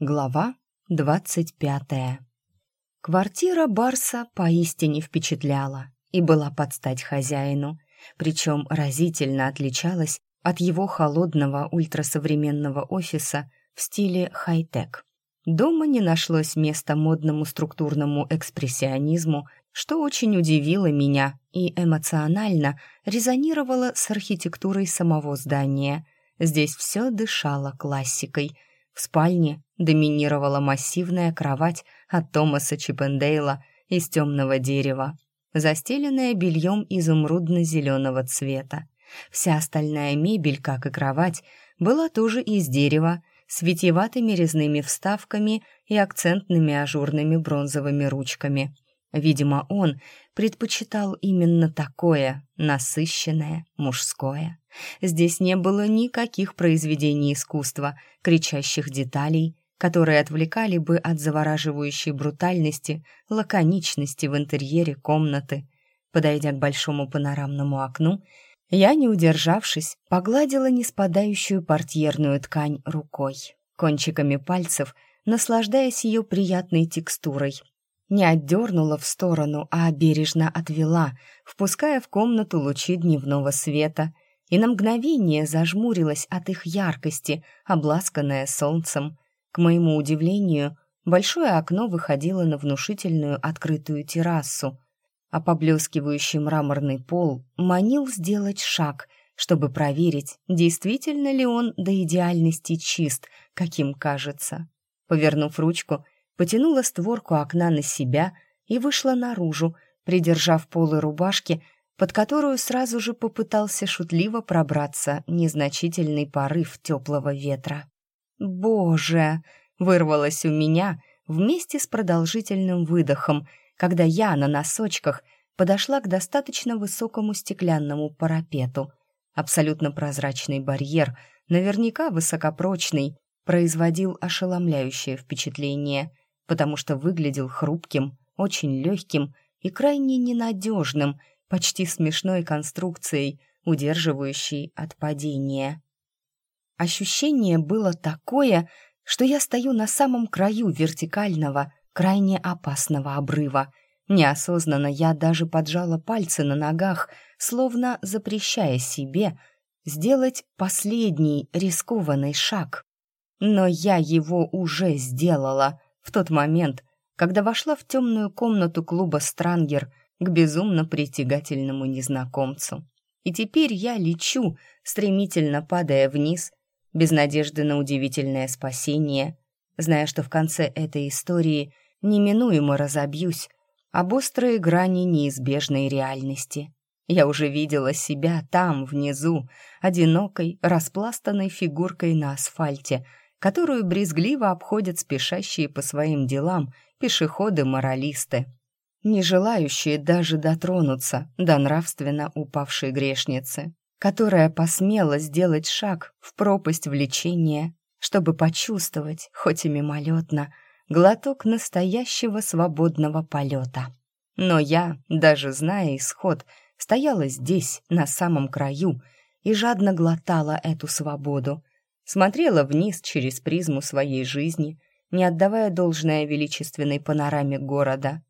Глава двадцать пятая. Квартира Барса поистине впечатляла и была под стать хозяину, причем разительно отличалась от его холодного ультрасовременного офиса в стиле хай-тек. Дома не нашлось места модному структурному экспрессионизму, что очень удивило меня и эмоционально резонировало с архитектурой самого здания. Здесь все дышало классикой – в спальне доминировала массивная кровать от Томаса Чиппендейла из темного дерева, застеленная бельем изумрудно-зеленого цвета. Вся остальная мебель, как и кровать, была тоже из дерева, с витиеватыми резными вставками и акцентными ажурными бронзовыми ручками. Видимо, он предпочитал именно такое, насыщенное, мужское. Здесь не было никаких произведений искусства, кричащих деталей, которые отвлекали бы от завораживающей брутальности, лаконичности в интерьере комнаты. Подойдя к большому панорамному окну, я, не удержавшись, погладила неспадающую портьерную ткань рукой, кончиками пальцев, наслаждаясь ее приятной текстурой. Не отдернула в сторону, а бережно отвела, впуская в комнату лучи дневного света — и на мгновение зажмурилась от их яркости, обласканная солнцем. К моему удивлению, большое окно выходило на внушительную открытую террасу, а поблескивающий мраморный пол манил сделать шаг, чтобы проверить, действительно ли он до идеальности чист, каким кажется. Повернув ручку, потянула створку окна на себя и вышла наружу, придержав полы рубашки, под которую сразу же попытался шутливо пробраться незначительный порыв теплого ветра. «Боже!» — вырвалось у меня вместе с продолжительным выдохом, когда я на носочках подошла к достаточно высокому стеклянному парапету. Абсолютно прозрачный барьер, наверняка высокопрочный, производил ошеломляющее впечатление, потому что выглядел хрупким, очень легким и крайне ненадежным — почти смешной конструкцией, удерживающей от падения. Ощущение было такое, что я стою на самом краю вертикального, крайне опасного обрыва. Неосознанно я даже поджала пальцы на ногах, словно запрещая себе сделать последний рискованный шаг. Но я его уже сделала в тот момент, когда вошла в темную комнату клуба «Странгер», к безумно притягательному незнакомцу. И теперь я лечу, стремительно падая вниз, без надежды на удивительное спасение, зная, что в конце этой истории неминуемо разобьюсь об острые грани неизбежной реальности. Я уже видела себя там, внизу, одинокой, распластанной фигуркой на асфальте, которую брезгливо обходят спешащие по своим делам пешеходы-моралисты не желающие даже дотронуться до нравственно упавшей грешницы, которая посмела сделать шаг в пропасть влечения, чтобы почувствовать, хоть и мимолетно, глоток настоящего свободного полета. Но я, даже зная исход, стояла здесь, на самом краю, и жадно глотала эту свободу, смотрела вниз через призму своей жизни, не отдавая должное величественной панораме города —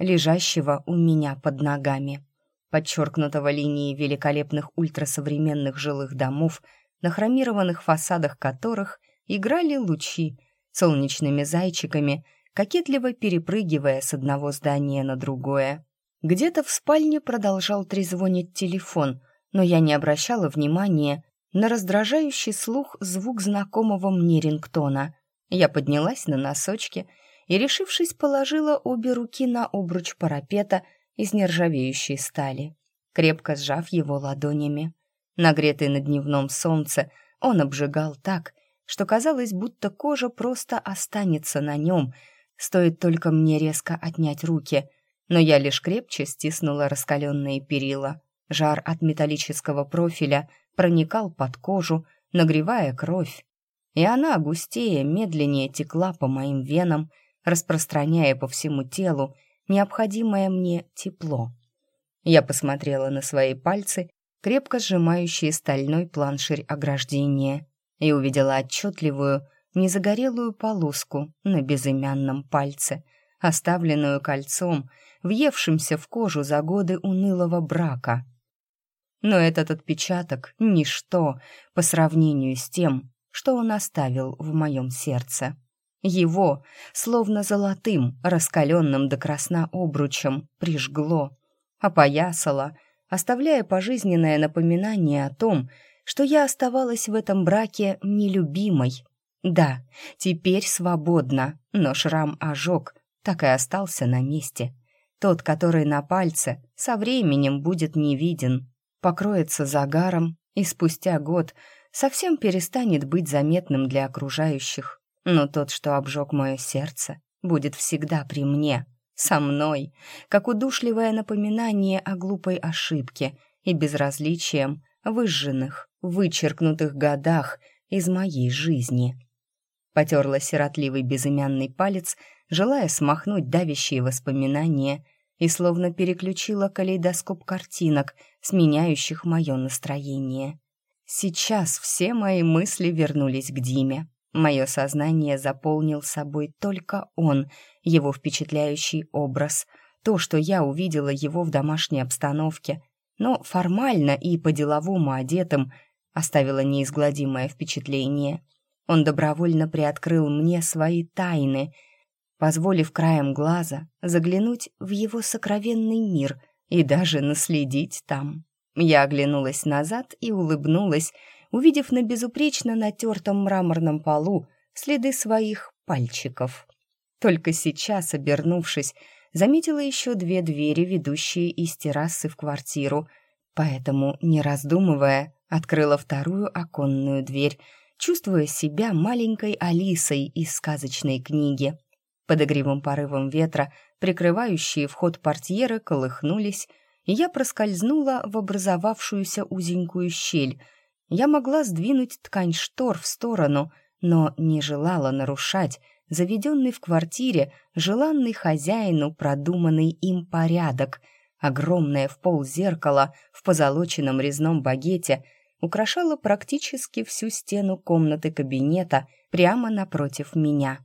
лежащего у меня под ногами, подчеркнутого линией великолепных ультрасовременных жилых домов, на хромированных фасадах которых играли лучи солнечными зайчиками, кокетливо перепрыгивая с одного здания на другое. Где-то в спальне продолжал трезвонить телефон, но я не обращала внимания на раздражающий слух звук знакомого мне рингтона. Я поднялась на носочки и, решившись, положила обе руки на обруч парапета из нержавеющей стали, крепко сжав его ладонями. Нагретый на дневном солнце, он обжигал так, что казалось, будто кожа просто останется на нем, стоит только мне резко отнять руки, но я лишь крепче стиснула раскаленные перила. Жар от металлического профиля проникал под кожу, нагревая кровь, и она густее, медленнее текла по моим венам, распространяя по всему телу необходимое мне тепло. Я посмотрела на свои пальцы, крепко сжимающие стальной планширь ограждения, и увидела отчетливую, незагорелую полоску на безымянном пальце, оставленную кольцом, въевшимся в кожу за годы унылого брака. Но этот отпечаток — ничто по сравнению с тем, что он оставил в моем сердце. Его, словно золотым, раскаленным до красна обручем, прижгло, опоясало, оставляя пожизненное напоминание о том, что я оставалась в этом браке нелюбимой. Да, теперь свободна, но шрам-ожог так и остался на месте. Тот, который на пальце, со временем будет не виден, покроется загаром и спустя год совсем перестанет быть заметным для окружающих. Но тот, что обжег мое сердце, будет всегда при мне, со мной, как удушливое напоминание о глупой ошибке и безразличием выжженных, вычеркнутых годах из моей жизни. Потерла сиротливый безымянный палец, желая смахнуть давящие воспоминания, и словно переключила калейдоскоп картинок, сменяющих мое настроение. Сейчас все мои мысли вернулись к Диме. Мое сознание заполнил собой только он, его впечатляющий образ, то, что я увидела его в домашней обстановке, но формально и по-деловому одетым оставило неизгладимое впечатление. Он добровольно приоткрыл мне свои тайны, позволив краем глаза заглянуть в его сокровенный мир и даже наследить там. Я оглянулась назад и улыбнулась, увидев на безупречно натертом мраморном полу следы своих пальчиков. Только сейчас, обернувшись, заметила еще две двери, ведущие из террасы в квартиру, поэтому, не раздумывая, открыла вторую оконную дверь, чувствуя себя маленькой Алисой из сказочной книги. Под игривым порывом ветра, прикрывающие вход портьеры, колыхнулись, и я проскользнула в образовавшуюся узенькую щель. Я могла сдвинуть ткань штор в сторону, но не желала нарушать заведенный в квартире желанный хозяину продуманный им порядок. Огромное в пол зеркало в позолоченном резном багете украшало практически всю стену комнаты кабинета прямо напротив меня.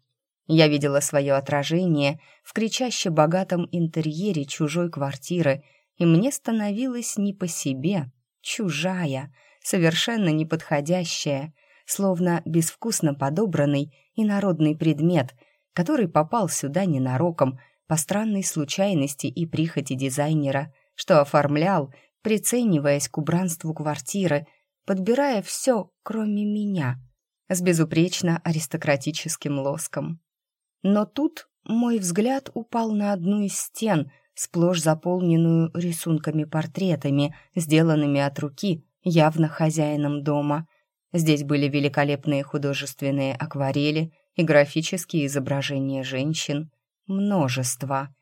Я видела свое отражение в кричаще богатом интерьере чужой квартиры, и мне становилось не по себе, чужая, совершенно неподходящая, словно безвкусно подобранный инородный предмет, который попал сюда ненароком по странной случайности и прихоти дизайнера, что оформлял, прицениваясь к убранству квартиры, подбирая все, кроме меня, с безупречно аристократическим лоском. Но тут мой взгляд упал на одну из стен, сплошь заполненную рисунками-портретами, сделанными от руки, явно хозяином дома. Здесь были великолепные художественные акварели и графические изображения женщин. Множество.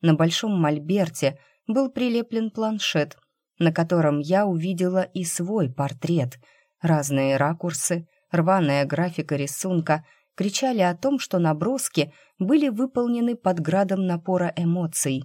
На большом мольберте был прилеплен планшет, на котором я увидела и свой портрет. Разные ракурсы, рваная графика рисунка — кричали о том, что наброски были выполнены под градом напора эмоций.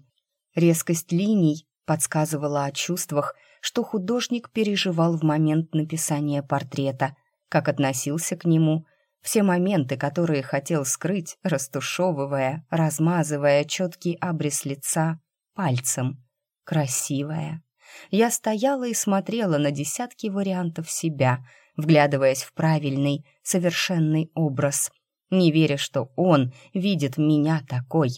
Резкость линий подсказывала о чувствах, что художник переживал в момент написания портрета, как относился к нему, все моменты, которые хотел скрыть, растушевывая, размазывая четкий абрис лица пальцем. Красивая. Я стояла и смотрела на десятки вариантов себя, вглядываясь в правильный, совершенный образ — не веря, что он видит меня такой.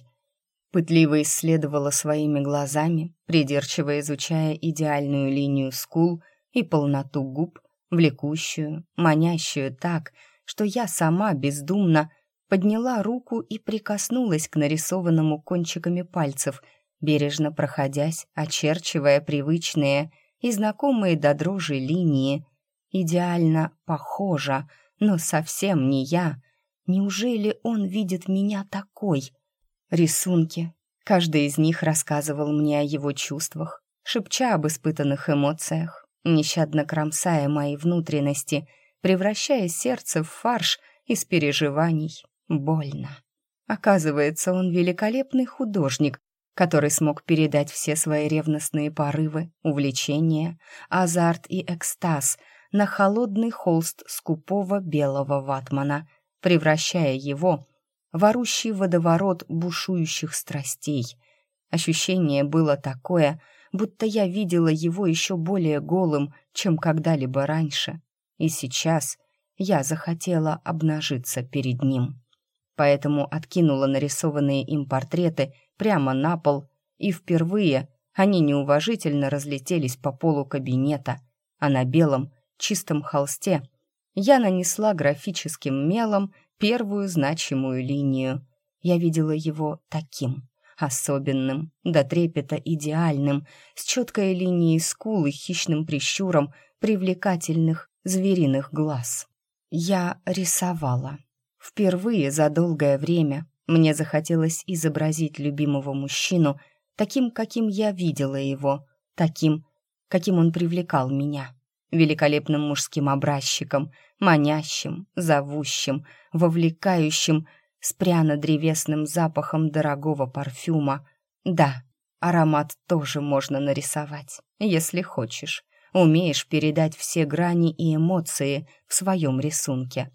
Пытливо исследовала своими глазами, придирчиво изучая идеальную линию скул и полноту губ, влекущую, манящую так, что я сама бездумно подняла руку и прикоснулась к нарисованному кончиками пальцев, бережно проходясь, очерчивая привычные и знакомые до дрожи линии. Идеально похожа, но совсем не я — Неужели он видит меня такой? Рисунки. Каждый из них рассказывал мне о его чувствах, шепча об испытанных эмоциях, нещадно кромсая мои внутренности, превращая сердце в фарш из переживаний. Больно. Оказывается, он великолепный художник, который смог передать все свои ревностные порывы, увлечения, азарт и экстаз на холодный холст скупого белого ватмана — превращая его в орущий водоворот бушующих страстей. Ощущение было такое, будто я видела его еще более голым, чем когда-либо раньше. И сейчас я захотела обнажиться перед ним. Поэтому откинула нарисованные им портреты прямо на пол, и впервые они неуважительно разлетелись по полу кабинета, а на белом, чистом холсте я нанесла графическим мелом первую значимую линию. Я видела его таким, особенным, до трепета идеальным, с четкой линией скул и хищным прищуром привлекательных звериных глаз. Я рисовала. Впервые за долгое время мне захотелось изобразить любимого мужчину таким, каким я видела его, таким, каким он привлекал меня великолепным мужским образчиком, манящим, зовущим, вовлекающим, с пряно-древесным запахом дорогого парфюма. Да, аромат тоже можно нарисовать, если хочешь. Умеешь передать все грани и эмоции в своем рисунке.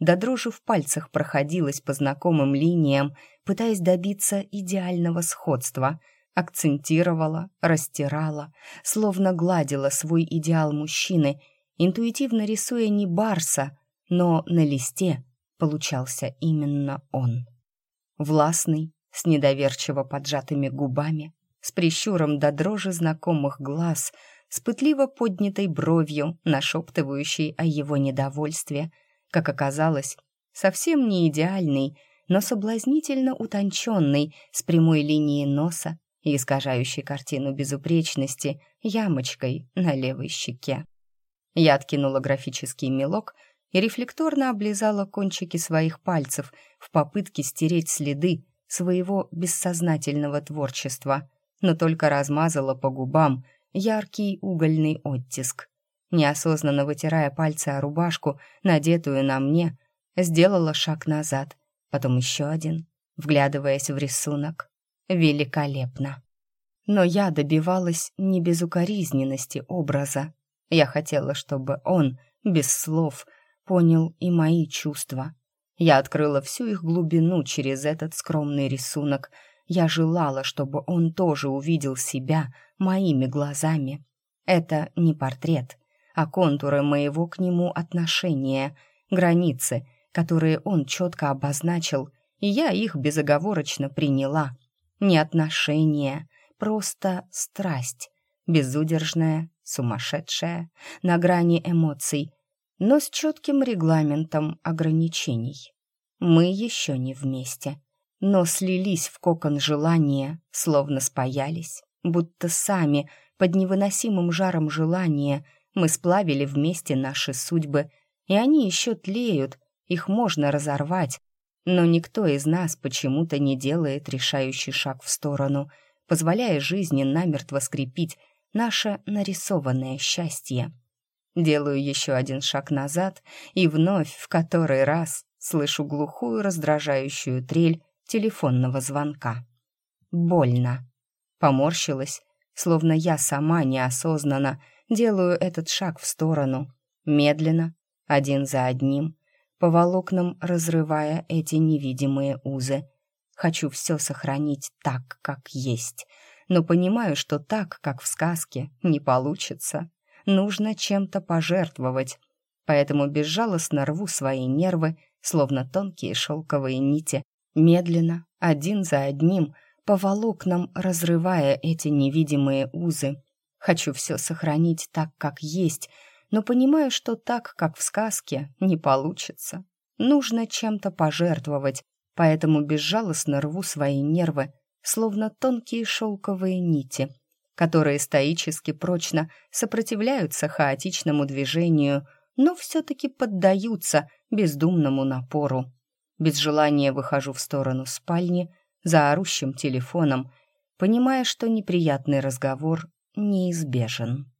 До дрожи в пальцах проходилась по знакомым линиям, пытаясь добиться идеального сходства — акцентировала, растирала, словно гладила свой идеал мужчины, интуитивно рисуя не барса, но на листе получался именно он. Властный, с недоверчиво поджатыми губами, с прищуром до дрожи знакомых глаз, с пытливо поднятой бровью, нашептывающей о его недовольстве, как оказалось, совсем не идеальный, но соблазнительно утонченный, с прямой линией носа, и искажающей картину безупречности ямочкой на левой щеке. Я откинула графический мелок и рефлекторно облизала кончики своих пальцев в попытке стереть следы своего бессознательного творчества, но только размазала по губам яркий угольный оттиск. Неосознанно вытирая пальцы о рубашку, надетую на мне, сделала шаг назад, потом еще один, вглядываясь в рисунок великолепно. Но я добивалась не безукоризненности образа. Я хотела, чтобы он, без слов, понял и мои чувства. Я открыла всю их глубину через этот скромный рисунок. Я желала, чтобы он тоже увидел себя моими глазами. Это не портрет, а контуры моего к нему отношения, границы, которые он четко обозначил, и я их безоговорочно приняла — не отношения, просто страсть, безудержная, сумасшедшая, на грани эмоций, но с четким регламентом ограничений. Мы еще не вместе, но слились в кокон желания, словно спаялись, будто сами, под невыносимым жаром желания, мы сплавили вместе наши судьбы, и они еще тлеют, их можно разорвать, но никто из нас почему-то не делает решающий шаг в сторону, позволяя жизни намертво скрепить наше нарисованное счастье. Делаю еще один шаг назад и вновь в который раз слышу глухую раздражающую трель телефонного звонка. Больно. Поморщилась, словно я сама неосознанно делаю этот шаг в сторону, медленно, один за одним, по волокнам разрывая эти невидимые узы. Хочу все сохранить так, как есть, но понимаю, что так, как в сказке, не получится. Нужно чем-то пожертвовать, поэтому безжалостно рву свои нервы, словно тонкие шелковые нити, медленно, один за одним, по волокнам разрывая эти невидимые узы. Хочу все сохранить так, как есть, но понимаю, что так, как в сказке, не получится. Нужно чем-то пожертвовать, поэтому безжалостно рву свои нервы, словно тонкие шелковые нити, которые стоически прочно сопротивляются хаотичному движению, но все-таки поддаются бездумному напору. Без желания выхожу в сторону спальни, за орущим телефоном, понимая, что неприятный разговор неизбежен.